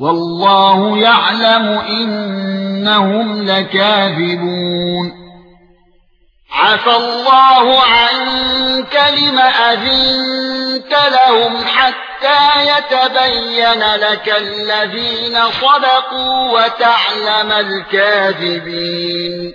والله يعلم إنهم لكاذبون. عفى الله عنك لما أذنت لهم حتى يتبين لك الذين صدقوا وتعلم الكاذبين.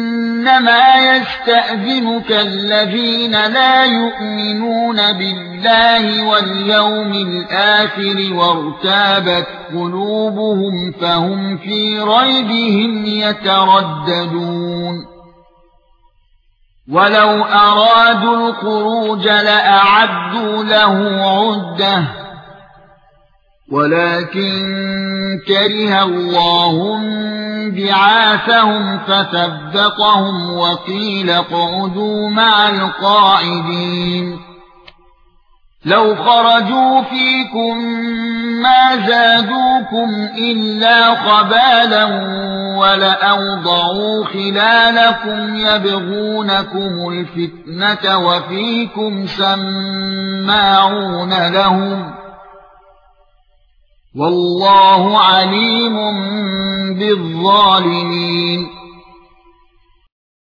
إنما يستأذنك الذين لا يؤمنون بالله واليوم الآخر وارتابت قلوبهم فهم في ريبهم يترددون. ولو أرادوا الخروج لأعدوا له عدة ولكن كره الله بعاثهم فثبطهم وقيل اقعدوا مع القاعدين. لو خرجوا فيكم ما زادوكم إلا خبالا ولأوضعوا خلالكم يبغونكم الفتنة وفيكم سماعون لهم. والله عليم بالظالمين